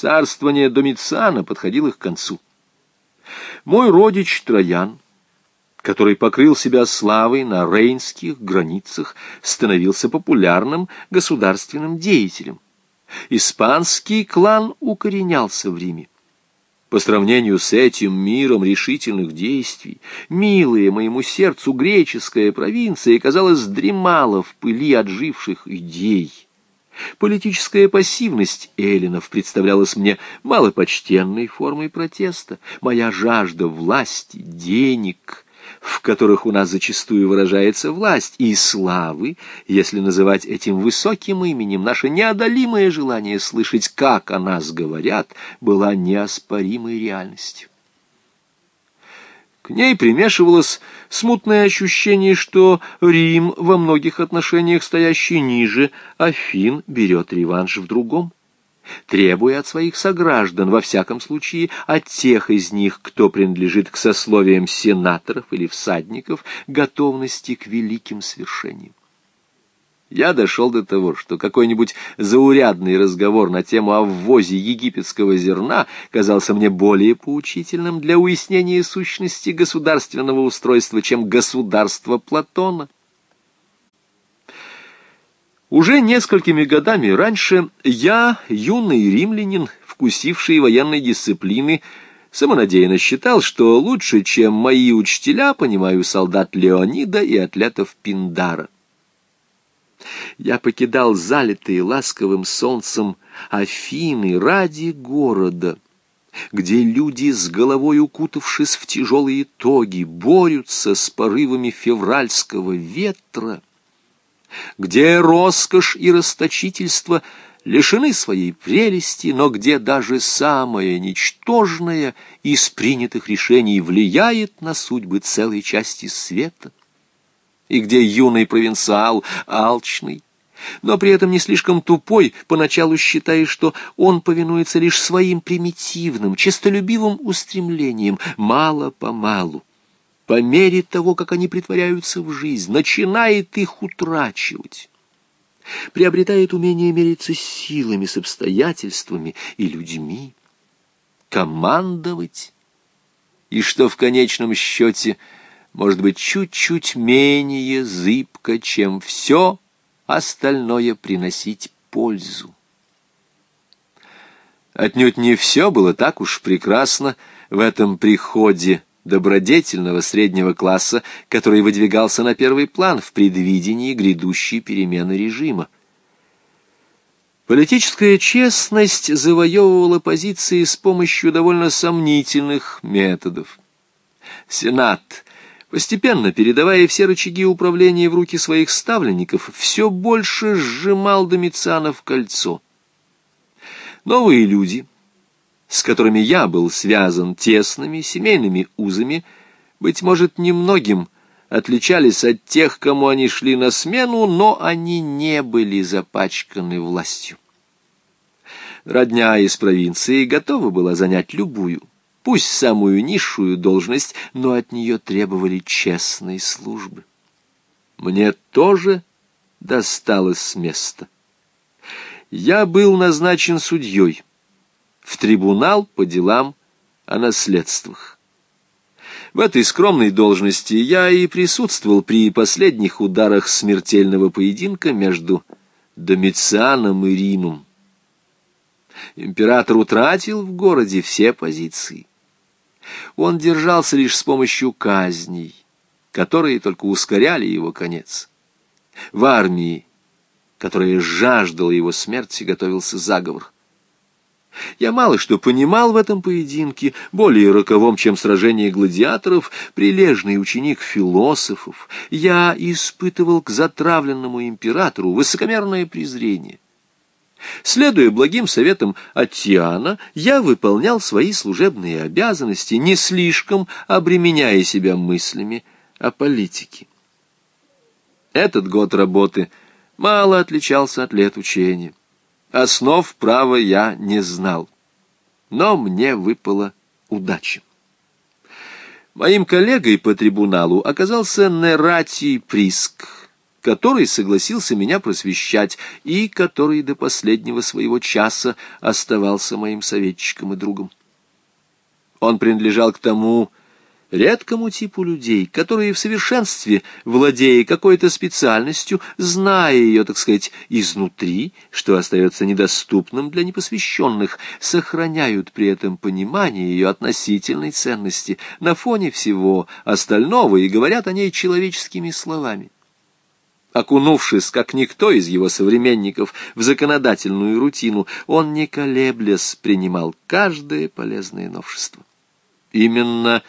Царствование Домициана подходило к концу. Мой родич Троян, который покрыл себя славой на рейнских границах, становился популярным государственным деятелем. Испанский клан укоренялся в Риме. По сравнению с этим миром решительных действий, милая моему сердцу греческая провинция, казалось, дремала в пыли отживших идей. Политическая пассивность эллинов представлялась мне малопочтенной формой протеста. Моя жажда власти, денег, в которых у нас зачастую выражается власть, и славы, если называть этим высоким именем, наше неодолимое желание слышать, как о нас говорят, была неоспоримой реальностью. К ней примешивалось смутное ощущение, что Рим, во многих отношениях стоящий ниже, Афин берет реванш в другом требуя от своих сограждан, во всяком случае, от тех из них, кто принадлежит к сословиям сенаторов или всадников, готовности к великим свершениям. Я дошел до того, что какой-нибудь заурядный разговор на тему о ввозе египетского зерна казался мне более поучительным для уяснения сущности государственного устройства, чем государство Платона. Уже несколькими годами раньше я, юный римлянин, вкусивший военной дисциплины, самонадеянно считал, что лучше, чем мои учителя, понимаю солдат Леонида и атлетов Пиндара. Я покидал залитые ласковым солнцем Афины ради города, где люди, с головой укутавшись в тяжелые тоги, борются с порывами февральского ветра, где роскошь и расточительство лишены своей прелести, но где даже самое ничтожное из принятых решений влияет на судьбы целой части света, и где юный провинциал, алчный, но при этом не слишком тупой, поначалу считая, что он повинуется лишь своим примитивным, честолюбивым устремлениям, мало-помалу. По мере того, как они притворяются в жизнь, начинает их утрачивать, приобретает умение мериться силами, с обстоятельствами и людьми, командовать, и что в конечном счете может быть чуть-чуть менее зыбко, чем все остальное приносить пользу. Отнюдь не все было так уж прекрасно в этом приходе добродетельного среднего класса, который выдвигался на первый план в предвидении грядущей перемены режима. Политическая честность завоевывала позиции с помощью довольно сомнительных методов. Сенат, постепенно передавая все рычаги управления в руки своих ставленников, все больше сжимал Домициана в кольцо. Новые люди — с которыми я был связан тесными семейными узами, быть может, немногим отличались от тех, кому они шли на смену, но они не были запачканы властью. Родня из провинции готова была занять любую, пусть самую низшую должность, но от нее требовали честной службы. Мне тоже досталось место. Я был назначен судьей в трибунал по делам о наследствах. В этой скромной должности я и присутствовал при последних ударах смертельного поединка между Домицианом и Римом. Император утратил в городе все позиции. Он держался лишь с помощью казней, которые только ускоряли его конец. В армии, которая жаждала его смерти, готовился заговор. Я мало что понимал в этом поединке, более роковом, чем сражение гладиаторов, прилежный ученик философов. Я испытывал к затравленному императору высокомерное презрение. Следуя благим советам Атьяна, я выполнял свои служебные обязанности, не слишком обременяя себя мыслями о политике. Этот год работы мало отличался от лет учения. Основ права я не знал, но мне выпала удача. Моим коллегой по трибуналу оказался Нератий Приск, который согласился меня просвещать и который до последнего своего часа оставался моим советчиком и другом. Он принадлежал к тому редкому типу людей, которые в совершенстве, владея какой-то специальностью, зная ее, так сказать, изнутри, что остается недоступным для непосвященных, сохраняют при этом понимание ее относительной ценности на фоне всего остального и говорят о ней человеческими словами. Окунувшись, как никто из его современников, в законодательную рутину, он, не колеблясь, принимал каждое полезное новшество. Именно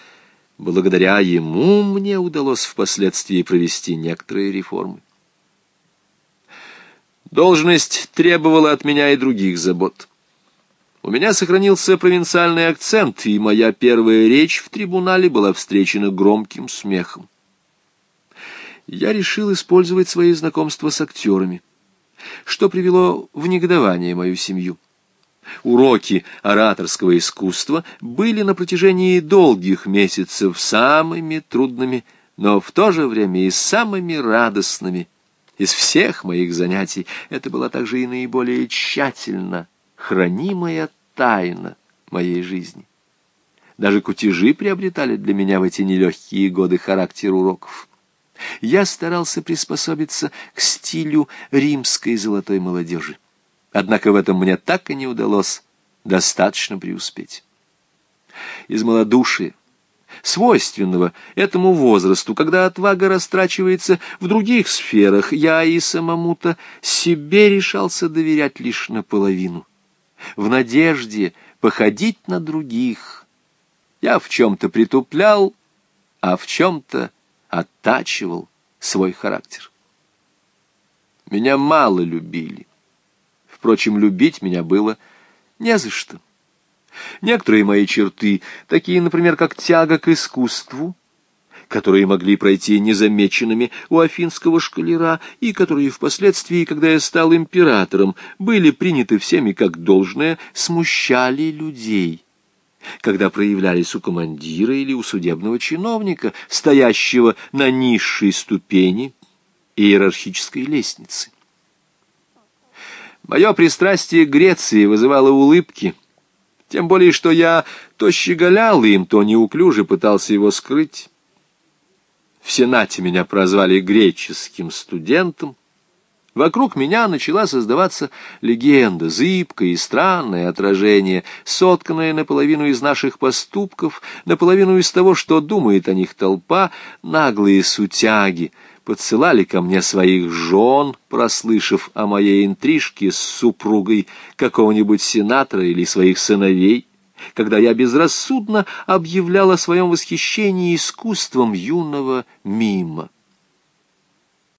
Благодаря ему мне удалось впоследствии провести некоторые реформы. Должность требовала от меня и других забот. У меня сохранился провинциальный акцент, и моя первая речь в трибунале была встречена громким смехом. Я решил использовать свои знакомства с актерами, что привело в негодование мою семью. Уроки ораторского искусства были на протяжении долгих месяцев самыми трудными, но в то же время и самыми радостными. Из всех моих занятий это была также и наиболее тщательно хранимая тайна моей жизни. Даже кутежи приобретали для меня в эти нелегкие годы характер уроков. Я старался приспособиться к стилю римской золотой молодежи. Однако в этом мне так и не удалось достаточно преуспеть. Из малодушия, свойственного этому возрасту, когда отвага растрачивается в других сферах, я и самому-то себе решался доверять лишь наполовину. В надежде походить на других. Я в чем-то притуплял, а в чем-то оттачивал свой характер. Меня мало любили. Впрочем, любить меня было не за что. Некоторые мои черты, такие, например, как тяга к искусству, которые могли пройти незамеченными у афинского шкалера и которые впоследствии, когда я стал императором, были приняты всеми как должное, смущали людей, когда проявлялись у командира или у судебного чиновника, стоящего на низшей ступени иерархической лестницы. Мое пристрастие к Греции вызывало улыбки, тем более, что я то щеголял им, то неуклюже пытался его скрыть. В Сенате меня прозвали греческим студентом. Вокруг меня начала создаваться легенда, зыбкое и странное отражение, сотканное наполовину из наших поступков, наполовину из того, что думает о них толпа, наглые сутяги — подсылали ко мне своих жен, прослышав о моей интрижке с супругой какого-нибудь сенатора или своих сыновей, когда я безрассудно объявлял о своем восхищении искусством юного мима.